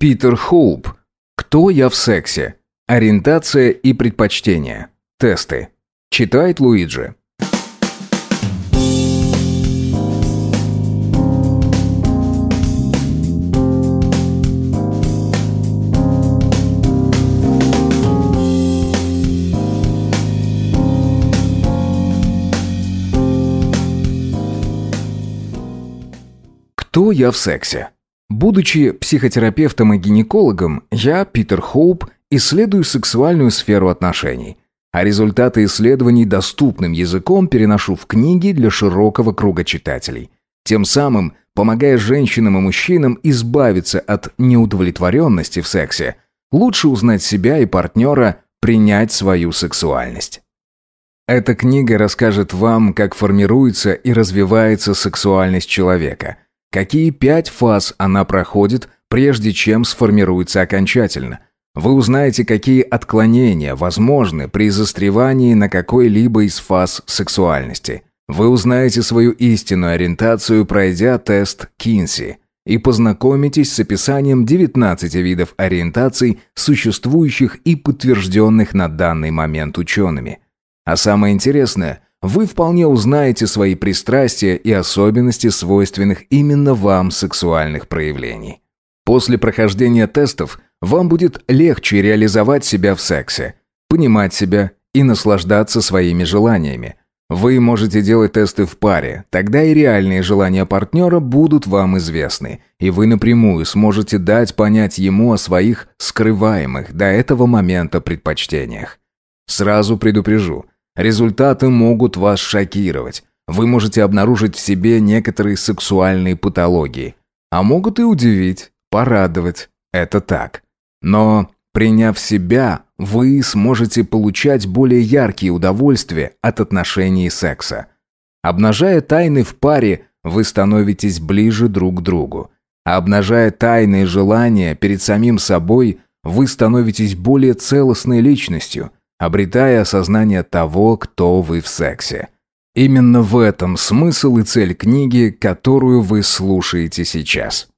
Питер Хоуп. Кто я в сексе? Ориентация и предпочтения. Тесты. Читает Луиджи. Кто я в сексе? Будучи психотерапевтом и гинекологом, я, Питер Хоуп, исследую сексуальную сферу отношений. А результаты исследований доступным языком переношу в книги для широкого круга читателей. Тем самым помогая женщинам и мужчинам избавиться от неудовлетворенности в сексе, лучше узнать себя и партнера, принять свою сексуальность. Эта книга расскажет вам, как формируется и развивается сексуальность человека – Какие пять фаз она проходит, прежде чем сформируется окончательно? Вы узнаете, какие отклонения возможны при застревании на какой-либо из фаз сексуальности. Вы узнаете свою истинную ориентацию, пройдя тест Кинси, и познакомитесь с описанием 19 видов ориентаций, существующих и подтвержденных на данный момент учеными. А самое интересное – вы вполне узнаете свои пристрастия и особенности свойственных именно вам сексуальных проявлений. После прохождения тестов вам будет легче реализовать себя в сексе, понимать себя и наслаждаться своими желаниями. Вы можете делать тесты в паре, тогда и реальные желания партнера будут вам известны, и вы напрямую сможете дать понять ему о своих скрываемых до этого момента предпочтениях. Сразу предупрежу – Результаты могут вас шокировать. Вы можете обнаружить в себе некоторые сексуальные патологии. А могут и удивить, порадовать. Это так. Но, приняв себя, вы сможете получать более яркие удовольствия от отношений секса. Обнажая тайны в паре, вы становитесь ближе друг к другу. А обнажая тайные желания перед самим собой, вы становитесь более целостной личностью – обретая осознание того, кто вы в сексе. Именно в этом смысл и цель книги, которую вы слушаете сейчас.